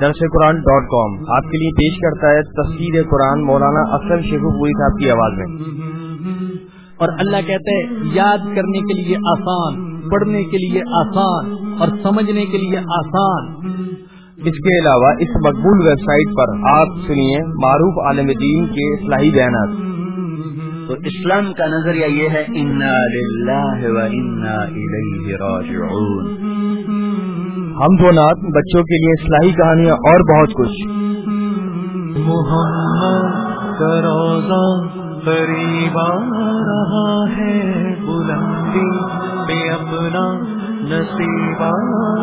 درس قرآن ڈاٹ کام آپ کے لیے پیش کرتا ہے تصویر قرآن مولانا اکثر شیخ پوری صاحب کی آواز میں۔ اور اللہ کہتے ہیں یاد کرنے کے لیے آسان پڑھنے کے لیے آسان اور سمجھنے کے لیے آسان۔ اس کے علاوہ اس مقبول ویب سائٹ پر آپ سنیے معروف عالم دین کے اصلاحی بیانات۔ تو اسلام کا نظریہ یہ ہے انا للہ و انا الیہ راجعون. ہم دو نات بچوں کے لیے اصلاحی کہانیاں اور بہت کچھ۔ محمد کا روزہ قریب آ رہا ہے بلندی پہ اپنا نصیب آ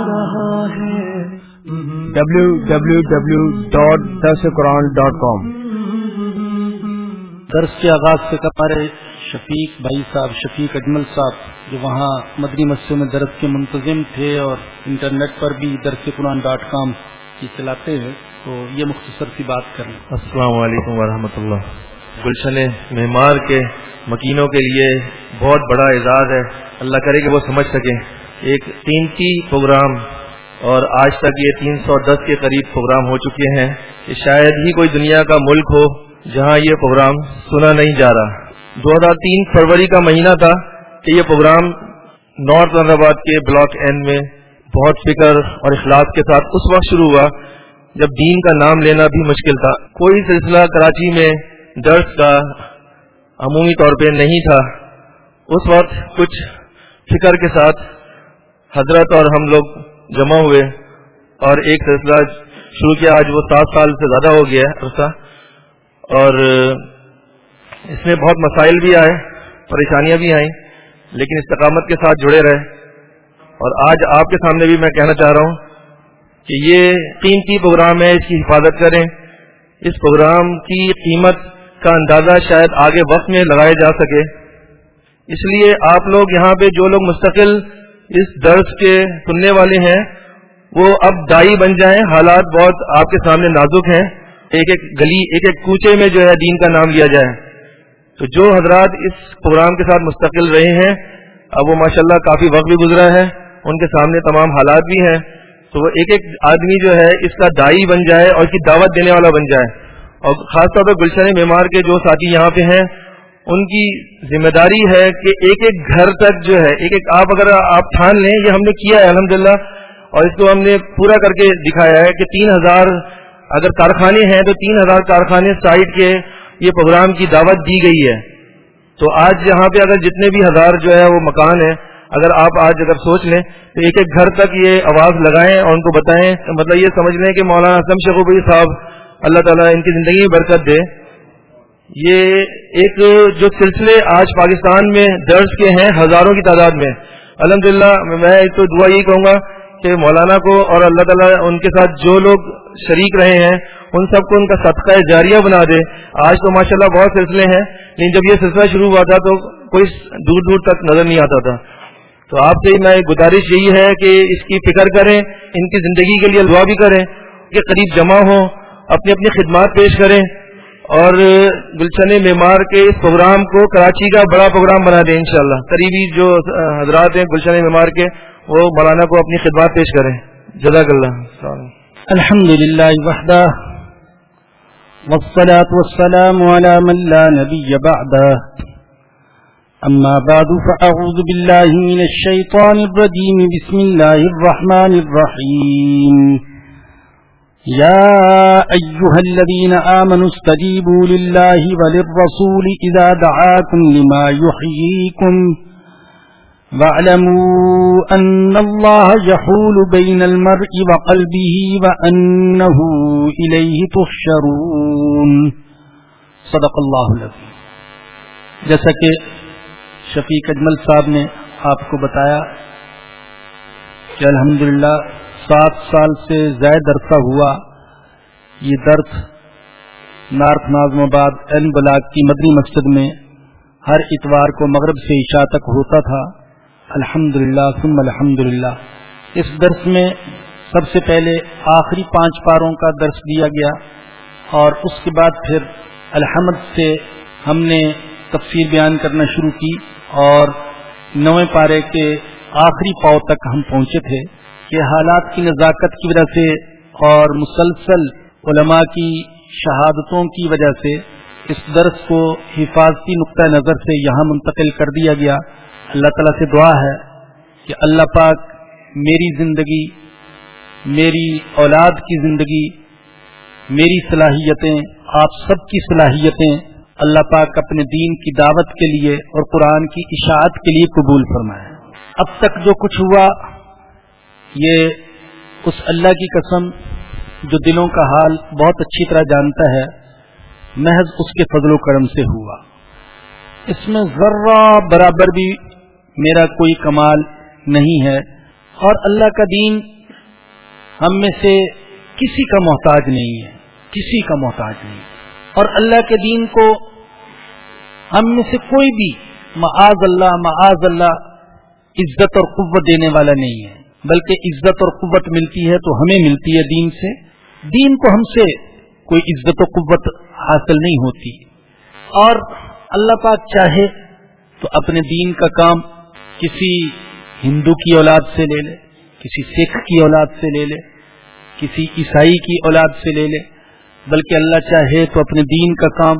رہا ہے۔ ڈبلو درس کے آغاز سے ہمارے شفیق بھائی صاحب، شفیق اجمل صاحب، جو وہاں مدنی مسجد میں درس کے منتظم تھے اور انٹرنیٹ پر بھی درس قرآن ڈاٹ کام کی چلاتے ہیں، تو یہ مختصر سی بات کریں السلام علیکم ورحمۃ اللہ۔ گلشن معمار کے مکینوں کے لیے بہت بڑا اعزاز ہے۔ اللہ کرے کہ وہ سمجھ سکیں۔ ایک قیمتی پروگرام اور آج تک یہ تین سو دس کے قریب پروگرام ہو چکے ہیں کہ شاید ہی کوئی دنیا کا ملک ہو۔ جہاں یہ پروگرام سنا نہیں جا رہا۔ دو ہزار تین فروری کا مہینہ تھا کہ یہ پروگرام نارتھ آباد کے بلاک این میں بہت فکر اور اخلاق کے ساتھ اس وقت شروع ہوا جب دین کا نام لینا بھی مشکل تھا۔ کوئی سلسلہ کراچی میں درد کا عمومی طور پہ نہیں تھا۔ اس وقت کچھ فکر کے ساتھ حضرت اور ہم لوگ جمع ہوئے اور ایک سلسلہ شروع کیا۔ آج وہ سات سال سے زیادہ ہو گیا عرصہ۔ اور اس میں بہت مسائل بھی آئے، پریشانیاں بھی آئیں، لیکن استقامت کے ساتھ جڑے رہے۔ اور آج آپ کے سامنے بھی میں کہنا چاہ رہا ہوں کہ یہ قیمتی پروگرام ہے، اس کی حفاظت کریں۔ اس پروگرام کی قیمت کا اندازہ شاید آگے وقت میں لگایا جا سکے۔ اس لیے آپ لوگ یہاں پہ جو لوگ مستقل اس درس کے سننے والے ہیں، وہ اب دائی بن جائیں، حالات بہت آپ کے سامنے نازک ہیں۔ ایک ایک گلی، ایک ایک کوچے میں جو ہے دین کا نام لیا جائے۔ تو جو حضرات اس پروگرام کے ساتھ مستقل رہے ہیں، اب وہ ماشاءاللہ کافی وقت بھی گزرا ہے، ان کے سامنے تمام حالات بھی ہیں۔ تو وہ ایک ایک آدمی جو ہے اس کا دائی بن جائے اور اس کی دعوت دینے والا بن جائے۔ اور خاص طور پہ گلشن معمار کے جو ساتھی یہاں پہ ہیں، ان کی ذمہ داری ہے کہ ایک ایک گھر تک جو ہے، ایک ایک آپ اگر آپ ٹھان لیں، یہ ہم نے کیا ہے الحمد اور اس کو ہم نے پورا کر کے دکھایا ہے کہ تین ہزار اگر کارخانے ہیں تو تین ہزار کارخانے سائٹ کے یہ پروگرام کی دعوت دی گئی ہے۔ تو آج یہاں پہ اگر جتنے بھی ہزار جو ہے وہ مکان ہیں، اگر آپ آج اگر سوچ لیں تو ایک ایک گھر تک یہ آواز لگائیں اور ان کو بتائیں۔ مطلب یہ سمجھ لیں کہ مولانا اسلم شیخوبی صاحب اللہ تعالیٰ ان کی زندگی میں برکت دے۔ یہ ایک جو سلسلے آج پاکستان میں درج کے ہیں ہزاروں کی تعداد میں۔ الحمدللہ، میں ایک تو دعا یہی کہوں گا کہ مولانا کو اور اللہ تعالیٰ ان کے ساتھ جو لوگ شریک رہے ہیں، ان سب کو ان کا صدقہ جاریہ بنا دے۔ آج تو ماشاءاللہ بہت سلسلے ہیں، لیکن جب یہ سلسلہ شروع ہوا تھا تو کوئی دور دور تک نظر نہیں آتا تھا۔ تو آپ سے میں گزارش یہی ہے کہ اس کی فکر کریں، ان کی زندگی کے لیے دعا بھی کریں، کہ قریب جمع ہوں، اپنی اپنی خدمات پیش کریں اور گلشن معمار کے اس پروگرام کو کراچی کا بڑا پروگرام بنا دیں انشاءاللہ۔ قریبی جو حضرات ہیں گلشن معمار کے وہ مولانا کو اپنی خدمات پیش کریں۔ جزاک اللہ۔ الحمد للہ وحدہ۔ والصلاة والسلام على من لا نبي بعده أما بعد فأعوذ بالله من الشيطان الرجيم بسم الله الرحمن الرحيم يا أيها الذين آمنوا استجيبوا لله وللرسول إذا دعاكم لما يحييكم واعلموا أن الله يحول بين المرء وقلبه وأنه إليه تحشرون. صدق اللہ العظیم جیسا کہ شفیق اجمل صاحب نے آپ کو بتایا کہ الحمدللہ سات سال سے زائد عرصہ ہوا، یہ درد north Nazimabad N block کی مدنی مسجد میں ہر اتوار کو مغرب سے عشاء تک ہوتا تھا۔ الحمد للہ سم الحمد للہ اس درس میں سب سے پہلے آخری پانچ پاروں کا درس دیا گیا اور اس کے بعد پھر الحمد سے ہم نے تفصیل بیان کرنا شروع کی اور نویں پارے کے آخری پاؤ تک ہم پہنچے تھے کہ حالات کی نزاکت کی وجہ سے اور مسلسل علماء کی شہادتوں کی وجہ سے اس درس کو حفاظتی نقطۂ نظر سے یہاں منتقل کر دیا گیا۔ اللہ تعالیٰ سے دعا ہے کہ اللہ پاک میری زندگی، میری اولاد کی زندگی، میری صلاحیتیں، آپ سب کی صلاحیتیں اللہ پاک اپنے دین کی دعوت کے لیے اور قرآن کی اشاعت کے لیے قبول فرمائے۔ اب تک جو کچھ ہوا، یہ اس اللہ کی قسم جو دلوں کا حال بہت اچھی طرح جانتا ہے، محض اس کے فضل و کرم سے ہوا۔ اس میں ذرہ برابر بھی میرا کوئی کمال نہیں ہے۔ اور اللہ کا دین ہم میں سے کسی کا محتاج نہیں ہے۔ کسی کا محتاج نہیں۔ اور اللہ کے دین کو ہم میں سے کوئی بھی معاذ اللہ معاذ اللہ عزت اور قوت دینے والا نہیں ہے۔ بلکہ عزت اور قوت ملتی ہے تو ہمیں ملتی ہے دین سے۔ دین کو ہم سے کوئی عزت و قوت حاصل نہیں ہوتی۔ اور اللہ پاک چاہے تو اپنے دین کا کام کسی ہندو کی اولاد سے لے لے، کسی سکھ کی اولاد سے لے لے، کسی عیسائی کی اولاد سے لے لے، بلکہ اللہ چاہے تو اپنے دین کا کام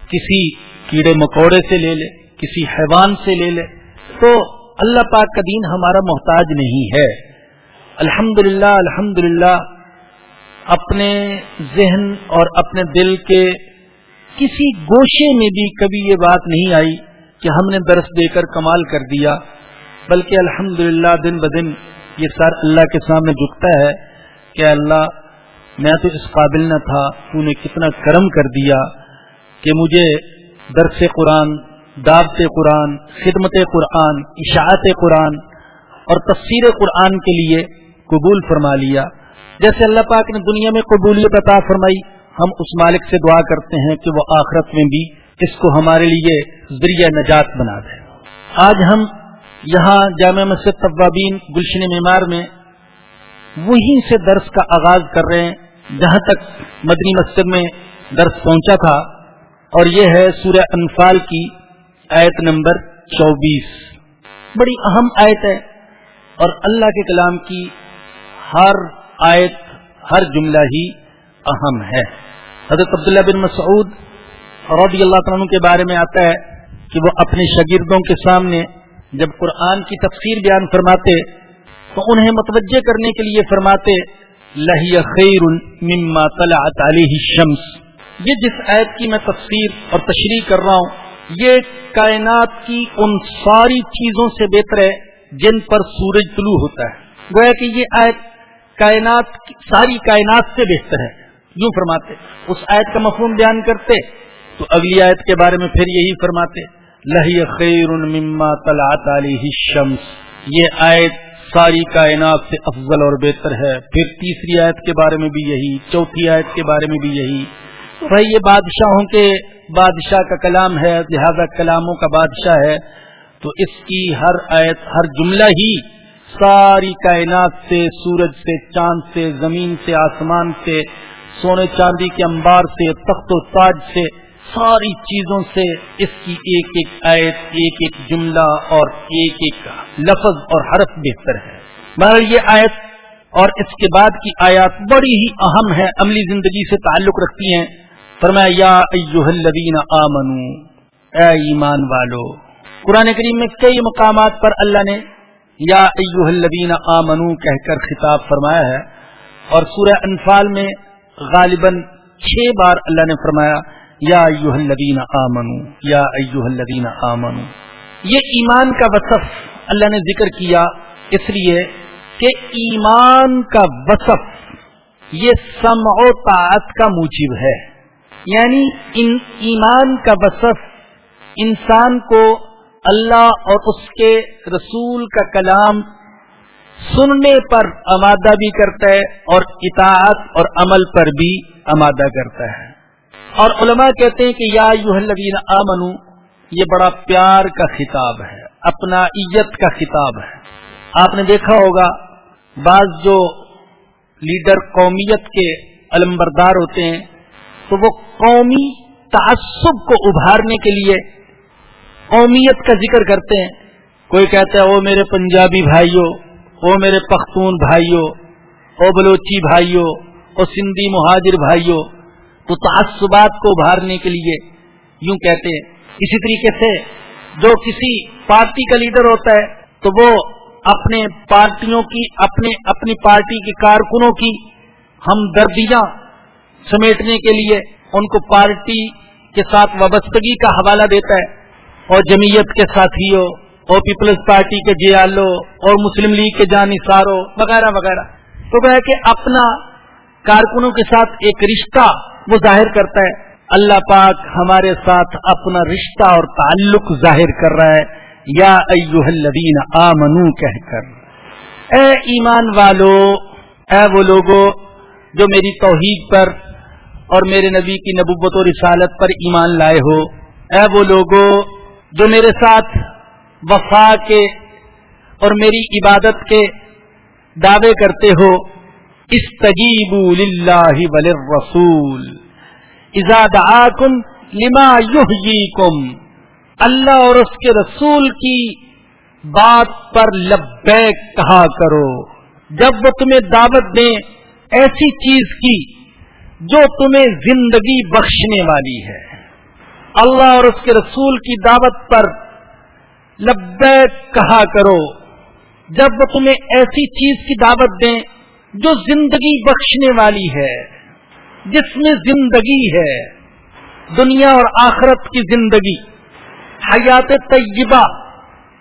کسی کیڑے مکوڑے سے لے لے، کسی حیوان سے لے لے۔ تو اللہ پاک کا دین ہمارا محتاج نہیں ہے۔ الحمد للہ الحمد للہ اپنے ذہن اور اپنے دل کے کسی گوشے میں بھی کبھی یہ بات نہیں آئی کہ ہم نے درس دے کر کمال کر دیا۔ بلکہ الحمد دن بدن یہ سر اللہ کے سامنے جھکتا ہے کہ اللہ میں تو اس قابل نہ تھا، تو نے کتنا کرم کر دیا کہ مجھے درس قرآن، دعوت قرآن، خدمت قرآن، اشاعت قرآن اور تفسیر قرآن کے لیے قبول فرما لیا۔ جیسے اللہ پاک نے دنیا میں قبولیت عطا فرمائی، ہم اس مالک سے دعا کرتے ہیں کہ وہ آخرت میں بھی اس کو ہمارے لیے ذریعہ نجات بنا دے۔ آج ہم یہاں جامع مسجد طوابین گلشن معمار میں وہیں سے درس کا آغاز کر رہے ہیں، جہاں تک مدنی مسجد میں درس پہنچا تھا، اور یہ ہے سورہ انفال کی آیت نمبر چوبیس۔ بڑی اہم آیت ہے، اور اللہ کے کلام کی ہر آیت، ہر جملہ ہی اہم ہے۔ حضرت عبداللہ بن مسعود رضی اللہ تعالیٰ کے بارے میں آتا ہے کہ وہ اپنے شاگردوں کے سامنے جب قرآن کی تفسیر بیان فرماتے تو انہیں متوجہ کرنے کے لیے فرماتے لہی خیر مما طلعت علیہ الشمس۔ یہ جس آیت کی میں تفسیر اور تشریح کر رہا ہوں، یہ کائنات کی ان ساری چیزوں سے بہتر ہے جن پر سورج طلوع ہوتا ہے۔ گویا کہ یہ آیت کائنات ساری کائنات سے بہتر ہے۔ یوں فرماتے، اس آیت کا مفہوم بیان کرتے تو اگلی آیت کے بارے میں پھر یہی فرماتے لہی خیر مما طلعت علیہ الشمس۔ یہ آیت ساری کائنات سے افضل اور بہتر ہے۔ پھر تیسری آیت کے بارے میں بھی یہی، چوتھی آیت کے بارے میں بھی یہی۔ بھائی یہ بادشاہوں کے بادشاہ کا کلام ہے، لہذا کلاموں کا بادشاہ ہے۔ تو اس کی ہر آیت، ہر جملہ ہی ساری کائنات سے، سورج سے، چاند سے، زمین سے، آسمان سے، سونے چاندی کے انبار سے، تخت و تاج سے ساری چیزوں سے اس کی ایک ایک آیت، ایک ایک جملہ اور ایک ایک لفظ اور حرف بہتر ہے۔ مگر یہ آیت اور اس کے بعد کی آیات بڑی ہی اہم ہے، عملی زندگی سے تعلق رکھتی ہیں۔ فرمایا، یا ایوہ الذین آمنو، اے ایمان والو، قرآن کریم میں کئی مقامات پر اللہ نے یا ایوہ الذین آمنو کہہ کر خطاب فرمایا ہے۔ اور سورہ انفال میں غالباً چھ بار اللہ نے فرمایا یا ایوہ الذین آمنو، یا ایوہ الذین آمنو۔ یہ ایمان کا وصف اللہ نے ذکر کیا، اس لیے کہ ایمان کا وصف یہ سمع و طاعت کا موجب ہے۔ یعنی ان ایمان کا وصف انسان کو اللہ اور اس کے رسول کا کلام سننے پر آمادہ بھی کرتا ہے اور اطاعت اور عمل پر بھی آمادہ کرتا ہے۔ اور علماء کہتے ہیں کہ یا الذین آمنو، یہ بڑا پیار کا خطاب ہے، اپنا عزت کا خطاب ہے۔ آپ نے دیکھا ہوگا، بعض جو لیڈر قومیت کے علمبردار ہوتے ہیں، تو وہ قومی تعصب کو ابھارنے کے لیے قومیت کا ذکر کرتے ہیں۔ کوئی کہتا ہے وہ میرے پنجابی بھائیوں او میرے پختون بھائیوں او بلوچی بھائیوں او سندھی مہاجر بھائیوں تو تعصبات کو ابھارنے کے لیے یوں کہتے ہیں۔ اسی طریقے سے جو کسی پارٹی کا لیڈر ہوتا ہے، تو وہ اپنے پارٹیوں کی، اپنے، اپنی پارٹی کے کارکنوں کی ہمدردیاں سمیٹنے کے لیے ان کو پارٹی کے ساتھ وابستگی کا حوالہ دیتا ہے۔ اور جمعیت کے ساتھیوں، اور پیپلز پارٹی کے جیالو اور مسلم لیگ کے جانصاروں وغیرہ وغیرہ۔ تو وہ کہ اپنا کارکنوں کے ساتھ ایک رشتہ وہ ظاہر کرتا ہے، اللہ پاک ہمارے ساتھ اپنا رشتہ اور تعلق ظاہر کر رہا ہے۔ یا ایوہ الذین آمنو، کہہ کر۔ اے ایمان والو، اے وہ لوگوں جو میری توحید پر اور میرے نبی کی نبوت و رسالت پر ایمان لائے ہو۔ اے وہ لوگوں جو میرے ساتھ وفا کے اور میری عبادت کے دعوے کرتے ہو۔ استجیبو للہ وللرسول. اذا دعاکم لما یحییکم. اللہ اور اس کے رسول کی بات پر لبیک کہا کرو. جب وہ تمہیں دعوت دیں ایسی چیز کی جو تمہیں زندگی بخشنے والی ہے. اللہ اور اس کے رسول کی دعوت پر لبیک کہا کرو. جب وہ تمہیں ایسی چیز کی دعوت دیں جو زندگی بخشنے والی ہے، جس میں زندگی ہے، دنیا اور آخرت کی زندگی، حیات طیبہ،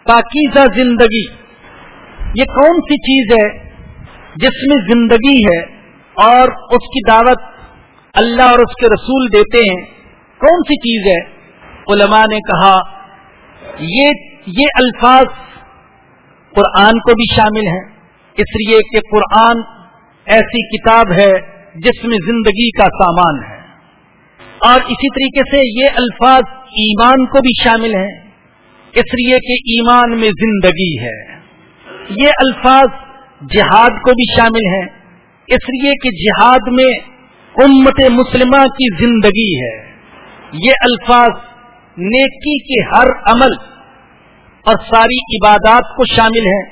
پاکیزہ زندگی، یہ کون سی چیز ہے جس میں زندگی ہے اور اس کی دعوت اللہ اور اس کے رسول دیتے ہیں؟ کون سی چیز ہے؟ علماء نے کہا، یہ یہ الفاظ قرآن کو بھی شامل ہیں، اس لیے کہ قرآن ایسی کتاب ہے جس میں زندگی کا سامان ہے۔ اور اسی طریقے سے یہ الفاظ ایمان کو بھی شامل ہیں۔ اس لیے کہ ایمان میں زندگی ہے۔ یہ الفاظ جہاد کو بھی شامل ہیں۔ اس لیے کہ جہاد میں امت مسلمہ کی زندگی ہے۔ یہ الفاظ نیکی کے ہر عمل اور ساری عبادات کو شامل ہیں۔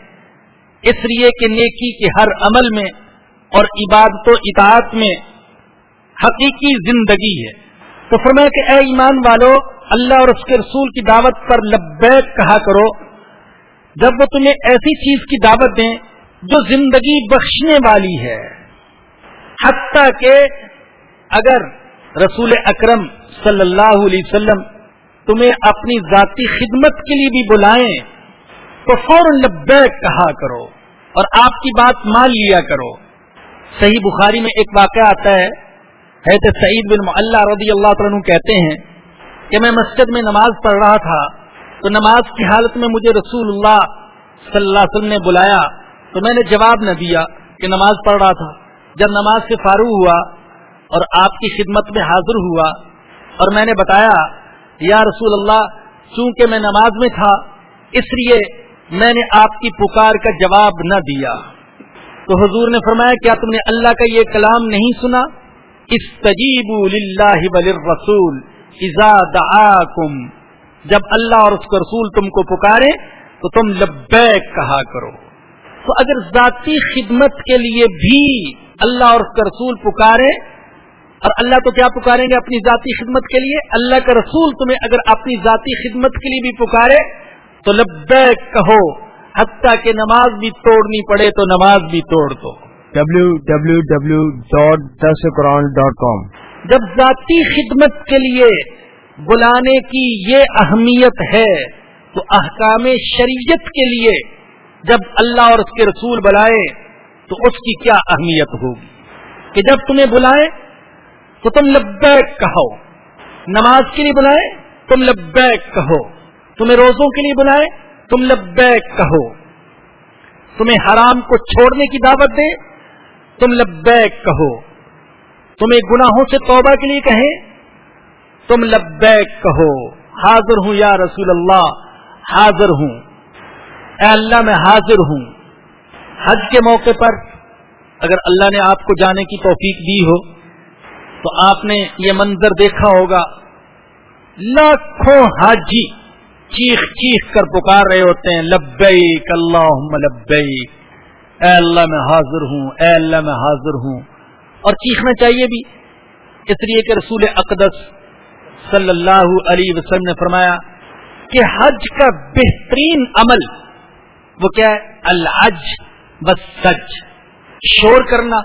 اس لیے کہ نیکی کے ہر عمل میں اور عبادت و اطاعت میں حقیقی زندگی ہے۔ تو فرمایا کہ اے ایمان والو، اللہ اور اس کے رسول کی دعوت پر لبیک کہا کرو۔ جب وہ تمہیں ایسی چیز کی دعوت دیں جو زندگی بخشنے والی ہے۔ حتیٰ کہ اگر رسول اکرم صلی اللہ علیہ وسلم تمہیں اپنی ذاتی خدمت کے لیے بھی بلائیں، تو فوراً لبیک کہا کرو اور آپ کی بات مان لیا کرو۔ صحیح بخاری میں ایک واقعہ آتا ہے۔ حید سعید بن اللہ رضی اللہ عنہ کہتے ہیں کہ میں مسجد میں نماز پڑھ رہا تھا تو نماز کی حالت میں مجھے رسول اللہ صلی اللہ علیہ وسلم نے بلایا تو میں نے جواب نہ دیا کہ نماز پڑھ رہا تھا۔ جب نماز سے فارغ ہوا اور آپ کی خدمت میں حاضر ہوا اور میں نے بتایا، یا رسول اللہ، چونکہ میں نماز میں تھا، اس لیے میں نے آپ کی پکار کا جواب نہ دیا۔ تو حضور نے فرمایا، کیا تم نے اللہ کا یہ کلام نہیں سنا؟ استجیب للہ رسول دعاکم۔ جب اللہ اور اس کا رسول تم کو پکارے، تو تم لبیک کہا کرو۔ تو اگر ذاتی خدمت کے لیے بھی اللہ اور اس کا رسول پکارے، اور اللہ تو کیا پکاریں گے اپنی ذاتی خدمت کے لیے؟ اللہ کا رسول تمہیں اگر اپنی ذاتی خدمت کے لیے بھی پکارے، تو لبیک کہو۔ حتیٰ کہ نماز بھی توڑنی پڑے تو نماز بھی توڑ دو۔ W W W dot this Quran dot com جب ذاتی خدمت کے لیے بلانے کی یہ اہمیت ہے تو احکام شریعت کے لیے جب اللہ اور اس کے رسول بلائے تو اس کی کیا اہمیت ہوگی؟ کہ جب تمہیں بلائے تو تم لبیک کہو۔ نماز کے لیے بلائے تم لبیک کہو۔ تمہیں روزوں کے لیے بلائے تم لبیک کہو۔ تمہیں حرام کو چھوڑنے کی دعوت دے تم لبیک کہو۔ تمہیں گناہوں سے توبہ کے لیے کہیں۔ تم لبیک کہو۔ حاضر ہوں یا رسول اللہ، حاضر ہوں۔ اے اللہ، میں حاضر ہوں۔ حج کے موقع پر اگر اللہ نے آپ کو جانے کی توفیق دی ہو، تو آپ نے یہ منظر دیکھا ہوگا۔ لاکھوں حاجی چیخ چیخ کر پکار رہے ہوتے ہیں، لبیک اللہ لبیک۔ اے اللہ میں حاضر ہوں، اے اللہ میں حاضر ہوں۔ اور چیخنا چاہیے بھی۔ اس لیے کہ رسول اقدس صلی اللہ علیہ وسلم نے فرمایا کہ حج کا بہترین عمل وہ کیا ہے؟ الحج بس سج شور کرنا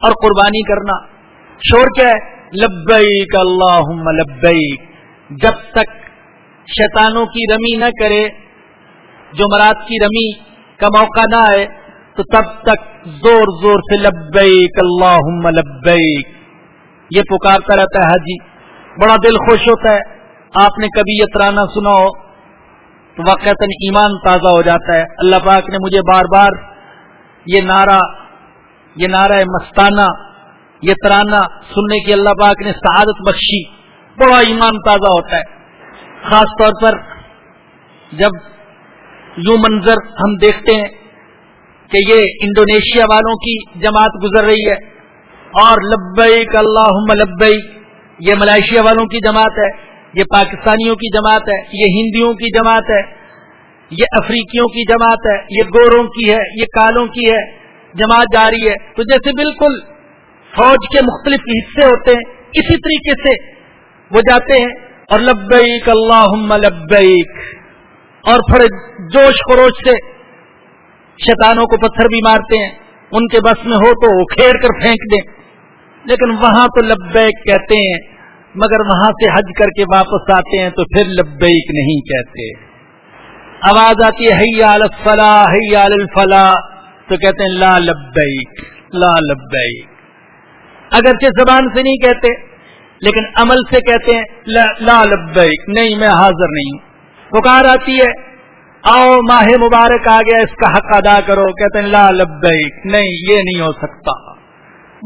اور قربانی کرنا۔ شور کیا ہے؟ لبیک اللہ لبیک۔ جب تک شیطانوں کی رمی نہ کرے، جو مراد کی رمی کا موقع نہ آئے، تو تب تک زور زور سے لبیک اللہ لبیک۔ یہ پکارتا رہتا ہے حاجی، بڑا دل خوش ہوتا ہے۔ آپ نے کبھی یہ ترانہ سنا ہو، تو واقع ایمان تازہ ہو جاتا ہے۔ اللہ پاک نے مجھے بار بار یہ نعرہ یہ نعرہ مستانہ، یہ ترانہ سننے کی اللہ پاک نے سعادت بخشی۔ بڑا ایمان تازہ ہوتا ہے۔ خاص طور پر جب یوں منظر ہم دیکھتے ہیں کہ یہ انڈونیشیا والوں کی جماعت گزر رہی ہے اور لبیک اللہ لبیک، یہ ملائیشیا والوں کی جماعت ہے، یہ پاکستانیوں کی جماعت ہے، یہ ہندیوں کی جماعت ہے، یہ افریقیوں کی جماعت ہے، یہ گوروں کی ہے، یہ کالوں کی ہے، جماعت جاری ہے۔ تو جیسے بالکل فوج کے مختلف حصے ہوتے ہیں، اسی طریقے سے وہ جاتے ہیں۔ اور لبیک اللہ لبیک۔ اور تھوڑے جوش خروش سے شیطانوں کو پتھر بھی مارتے ہیں۔ ان کے بس میں ہو تو وہ کھیڑ کر پھینک دیں۔ لیکن وہاں تو لبیک کہتے ہیں، مگر وہاں سے حج کر کے واپس آتے ہیں تو پھر لبیک نہیں کہتے۔ آواز آتی ہے، حیا الفلاح حیا الفلاح۔ تو کہتے ہیں، لا لبیک لا لبیک۔ اگرچہ زبان سے نہیں کہتے لیکن عمل سے کہتے ہیں، لا لبیک، نہیں، میں حاضر نہیں پکار آتی ہے؟ آؤ، ماہ مبارک آ گیا، اس کا حق ادا کرو۔ کہتے ہیں، لا لبیک، نہیں، یہ نہیں ہو سکتا۔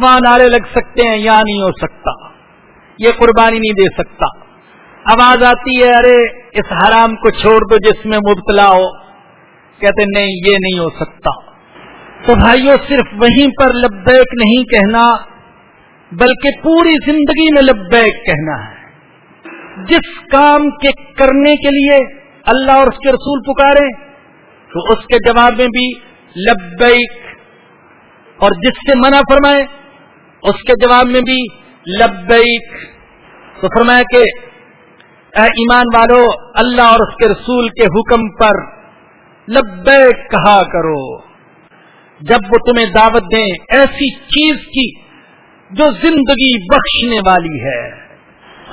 وہاں نعرے لگ سکتے ہیں یا نہیں ہو سکتا۔ یہ قربانی نہیں دے سکتا۔ آواز آتی ہے، ارے، اس حرام کو چھوڑ دو جس میں مبتلا ہو۔ کہتے نہیں، یہ نہیں ہو سکتا۔ تو بھائیوں صرف وہیں پر لبیک نہیں کہنا بلکہ پوری زندگی میں لبیک کہنا ہے۔ جس کام کے کرنے کے لیے اللہ اور اس کے رسول پکارے، تو اس کے جواب میں بھی لبیک۔ اور جس سے منع فرمائے، اس کے جواب میں بھی لبیک۔ تو فرمایا کہ، اے ایمان والو، اللہ اور اس کے رسول کے حکم پر لبیک کہا کرو۔ جب وہ تمہیں دعوت دیں، ایسی چیز کی جو زندگی بخشنے والی ہے۔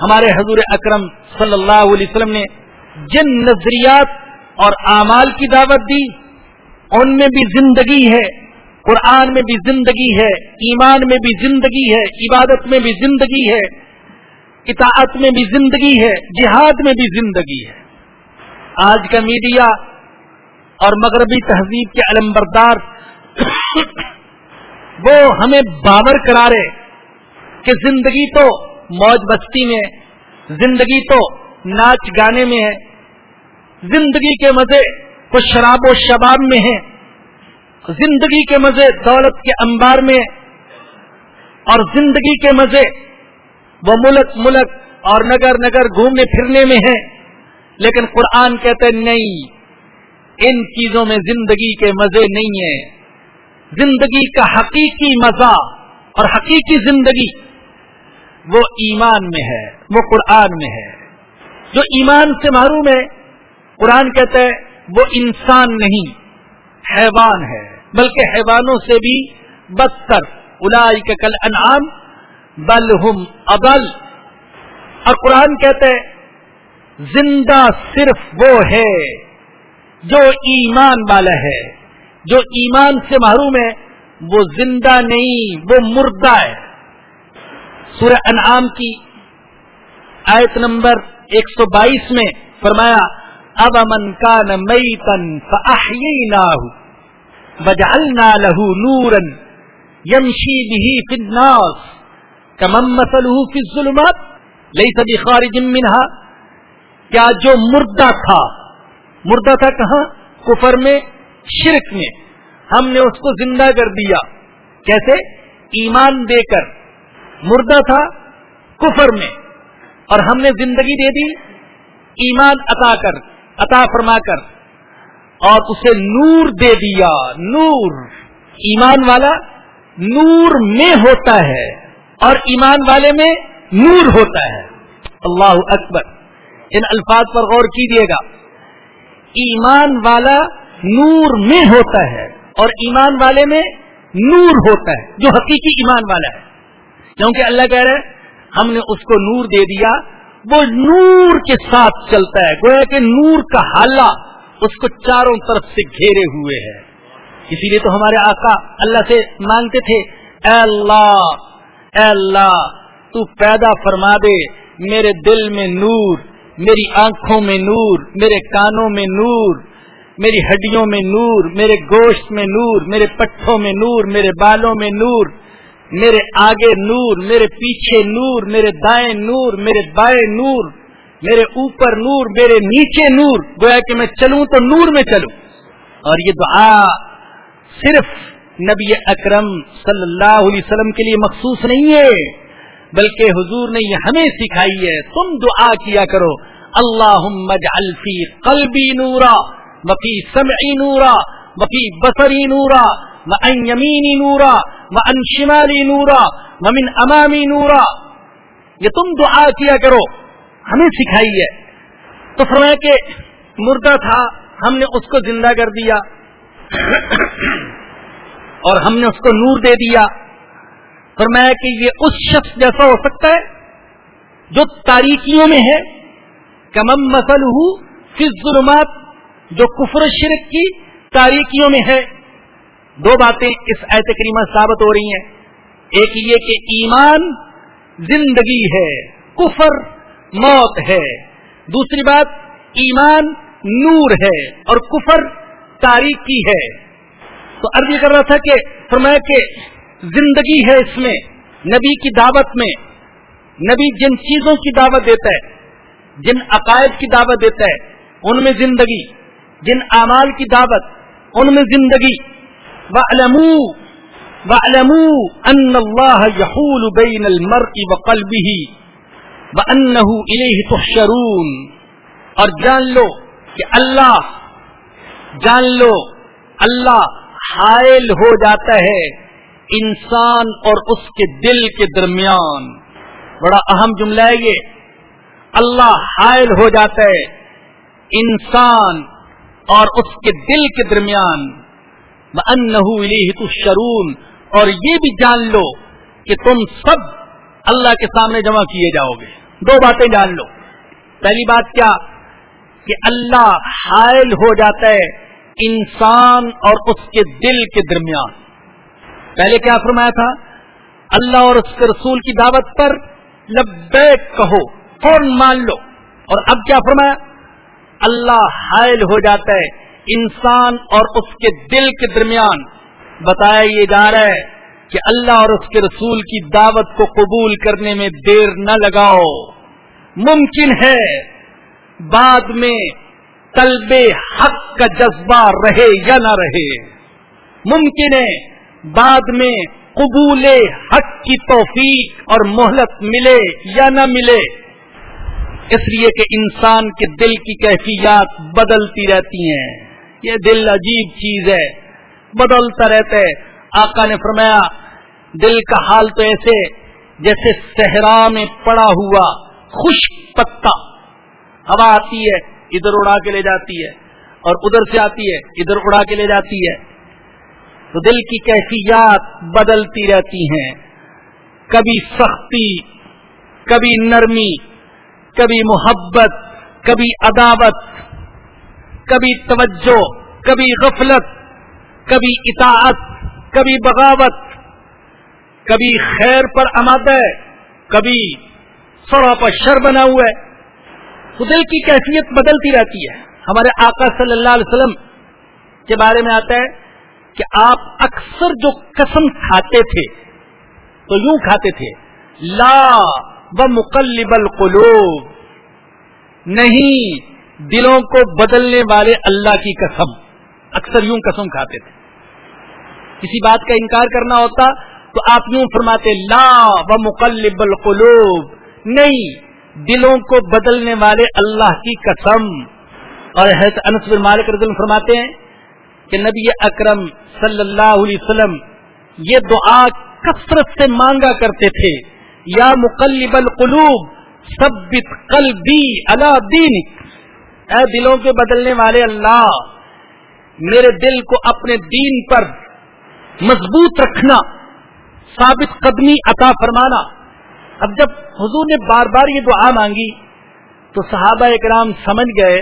ہمارے حضور اکرم صلی اللہ علیہ وسلم نے جن نظریات اور اعمال کی دعوت دی، ان میں بھی زندگی ہے، قرآن میں بھی زندگی ہے، ایمان میں بھی زندگی ہے، عبادت میں بھی زندگی ہے، اطاعت میں بھی زندگی ہے، جہاد میں بھی زندگی ہے۔ آج کا میڈیا اور مغربی تہذیب کے علم بردار وہ ہمیں باور کرا رہے کہ زندگی تو موج بستی میں زندگی تو ناچ گانے میں ہے، زندگی کے مزے کچھ شراب و شباب میں ہیں، زندگی کے مزے دولت کے انبار میں اور زندگی کے مزے وہ ملک ملک اور نگر نگر گھومنے پھرنے میں ہیں۔ لیکن قرآن کہتے نہیں، ان چیزوں میں زندگی کے مزے نہیں ہیں۔ زندگی کا حقیقی مزہ اور حقیقی زندگی وہ ایمان میں ہے، وہ قرآن میں ہے۔ جو ایمان سے معروم ہے، قرآن کہتا ہے، وہ انسان نہیں، حیوان ہے۔ بلکہ حیوانوں سے بھی بدتر۔ الائی کے کل انعام بل ہم ابل اور قرآن کہتے ہیں زندہ صرف وہ ہے جو ایمان والا ہے۔ جو ایمان سے محروم ہے، وہ زندہ نہیں، وہ مردہ ہے۔ سورہ انعام کی آیت نمبر ایک سو بائیس میں فرمایا، اب امن کا نئی تن نہ بجالنا لہو نورن یمشی بھی فناس کمم مسلح کی ظلمات لئی سبھی خارج منہا۔ کیا جو مردہ تھا مردہ تھا کہاں؟ کفر میں، شرک میں۔ ہم نے اس کو زندہ کر دیا۔ کیسے؟ ایمان دے کر۔ مردہ تھا کفر میں اور ہم نے زندگی دے دی ایمان عطا کر، عطا فرما کر اور اسے نور دے دیا، نور۔ ایمان والا نور میں ہوتا ہے اور ایمان والے میں نور ہوتا ہے۔ اللہ اکبر۔ ان الفاظ پر غور کیجیے گا۔ ایمان والا نور میں ہوتا ہے اور ایمان والے میں نور ہوتا ہے، جو حقیقی ایمان والا ہے۔ کیونکہ اللہ کہہ رہے ہم نے اس کو نور دے دیا۔ وہ نور کے ساتھ چلتا ہے۔ گویا کہ نور کا حالہ اس کو چاروں طرف سے گھیرے ہوئے ہے۔ اسی لیے تو ہمارے آقا اللہ سے مانگتے تھے، اے اللہ اے اللہ، تو پیدا فرما دے، میرے دل میں نور، میری آنکھوں میں نور، میرے کانوں میں نور، میری ہڈیوں میں نور، میرے گوشت میں نور، میرے پٹھوں میں نور، میرے بالوں میں نور۔ میرے آگے نور، میرے پیچھے نور، میرے دائیں نور، میرے بائیں نور، میرے اوپر نور، میرے نیچے نور۔ گویا کہ میں چلوں تو نور میں چلوں۔ اور یہ دعا صرف نبی اکرم صلی اللہ علیہ وسلم کے لیے مخصوص نہیں ہے، بلکہ حضور نے یہ ہمیں سکھائی ہے۔ تم دعا کیا کرو۔ اللہ الفی قلبی نورا، وفی سمعی نورا، وفی بصری نورا یمینی نورا۔ ان شمالی نورا من امامی نورا یہ تم دعا کیا کرو، ہمیں سکھائی ہے تو فرمایا کہ مردہ تھا، ہم نے اس کو زندہ کر دیا اور ہم نے اس کو نور دے دیا۔ فرمایا کہ یہ اس شخص جیسا ہو سکتا ہے جو تاریکیوں میں ہے۔ کمم مسل ہوں ظلمات جو کفر شرک کی تاریکیوں میں ہے۔ دو باتیں اس ایت کریمہ ثابت ہو رہی ہیں۔ ایک یہ کہ ایمان زندگی ہے، کفر موت ہے۔ دوسری بات، ایمان نور ہے اور کفر تاریخی ہے۔ تو عرض یہ کر رہا تھا کہ فرمایا کہ زندگی ہے اس میں، نبی کی دعوت میں۔ نبی جن چیزوں کی دعوت دیتا ہے، جن عقائد کی دعوت دیتا ہے، ان میں زندگی۔ جن اعمال کی دعوت، ان میں زندگی۔ وَأَلَمُوا وَأَلَمُوا أَنَّ اللَّهَ يَحُولُ بَيْنَ الْمَرْءِ وَقَلْبِهِ وَأَنَّهُ إِلَيْهِ تُحْشَرُونَ. اور جان لو کہ اللہ، جان لو، اللہ حائل ہو جاتا ہے انسان اور اس کے دل کے درمیان۔ بڑا اہم جملہ ہے یہ۔ اللہ حائل ہو جاتا ہے انسان اور اس کے دل کے درمیان۔ تشرون اور یہ بھی جان لو کہ تم سب اللہ کے سامنے جمع کیے جاؤ گے۔ دو باتیں جان لو۔ پہلی بات کیا؟ کہ اللہ حائل ہو جاتا ہے انسان اور اس کے دل کے درمیان۔ پہلے کیا فرمایا تھا؟ اللہ اور اس کے رسول کی دعوت پر لبیک کہو فون مان لو۔ اور اب کیا فرمایا؟ اللہ حائل ہو جاتا ہے انسان اور اس کے دل کے درمیان بتایا یہ جا رہا ہے کہ اللہ اور اس کے رسول کی دعوت کو قبول کرنے میں دیر نہ لگاؤ۔ ممکن ہے بعد میں طلب حق کا جذبہ رہے یا نہ رہے۔ ممکن ہے بعد میں قبول حق کی توفیق اور مہلت ملے یا نہ ملے۔ اس لیے کہ انسان کے دل کی کیفیات بدلتی رہتی ہیں۔ یہ دل عجیب چیز ہے، بدلتا رہتا ہے۔ آقا نے فرمایا، دل کا حال تو ایسے جیسے صحرا میں پڑا ہوا خشک پتا۔ ہوا آتی ہے، ادھر اڑا کے لے جاتی ہے۔ اور ادھر سے آتی ہے، ادھر اڑا کے لے جاتی ہے۔ تو دل کی کیفیات بدلتی رہتی ہیں۔ کبھی سختی، کبھی نرمی، کبھی محبت، کبھی عداوت۔ کبھی توجہ، کبھی غفلت، کبھی اطاعت، کبھی بغاوت، کبھی خیر پر آمادہ ہے، کبھی سڑا پر شر بنا ہوا ہے۔ تو دل کی کیفیت بدلتی رہتی ہے۔ ہمارے آقا صلی اللہ علیہ وسلم کے بارے میں آتا ہے کہ آپ اکثر جو قسم کھاتے تھے، تو یوں کھاتے تھے، لا و مقلب القلوب، نہیں دلوں کو بدلنے والے اللہ کی قسم، اکثر یوں قسم کھاتے تھے۔ کسی بات کا انکار کرنا ہوتا تو آپ یوں فرماتے، لا و مقلب القلوب۔ نہیں، دلوں کو بدلنے والے اللہ کی قسم۔ اور حضرت انس بن مالک رضی فرماتے ہیں کہ نبی اکرم صلی اللہ علیہ وسلم یہ دعا کثرت سے مانگا کرتے تھے۔ یا مقلب القلوب، ثبت قلبی اللہ دین اے دلوں کے بدلنے والے اللہ، میرے دل کو اپنے دین پر مضبوط رکھنا، ثابت قدمی عطا فرمانا۔ اب جب حضور نے بار بار یہ دعا مانگی، تو صحابہ اکرام سمجھ گئے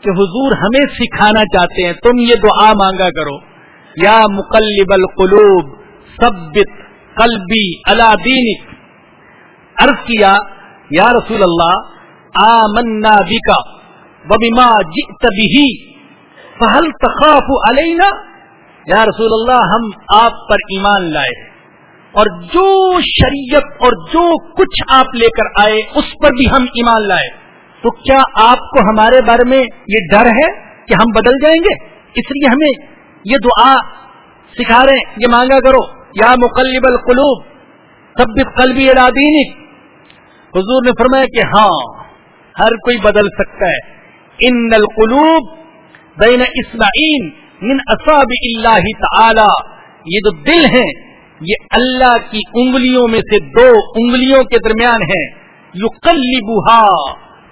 کہ حضور ہمیں سکھانا چاہتے ہیں، تم یہ دعا مانگا کرو۔ یا مقلب القلوب، ثبت قلبی اللہ دینک۔ عرض کیا، یا رسول اللہ، آمنا بکا۔ وبما جئت به، فهل تخاف علینا یا رسول اللہ، ہم آپ پر ایمان لائے اور جو شریعت اور جو کچھ آپ لے کر آئے، اس پر بھی ہم ایمان لائے۔ تو کیا آپ کو ہمارے بارے میں یہ ڈر ہے کہ ہم بدل جائیں گے؟ اس لیے ہمیں یہ دعا سکھا رہے ہیں۔ یہ مانگا کرو۔ یا مقلب القلوب ثبت قلبی الادینک حضور نے فرمایا کہ ہاں ہر کوئی بدل سکتا ہے۔ ان القلوب بین اسماعین من اصاب اللہ تعالی یہ جو دل ہیں، یہ اللہ کی انگلیوں میں سے دو انگلیوں کے درمیان ہیں. یو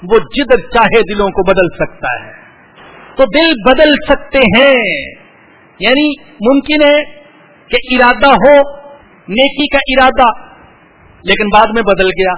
وہ جدھر چاہے دلوں کو بدل سکتا ہے. تو دل بدل سکتے ہیں. یعنی ممکن ہے کہ ارادہ ہو، نیکی کا ارادہ، لیکن بعد میں بدل گیا.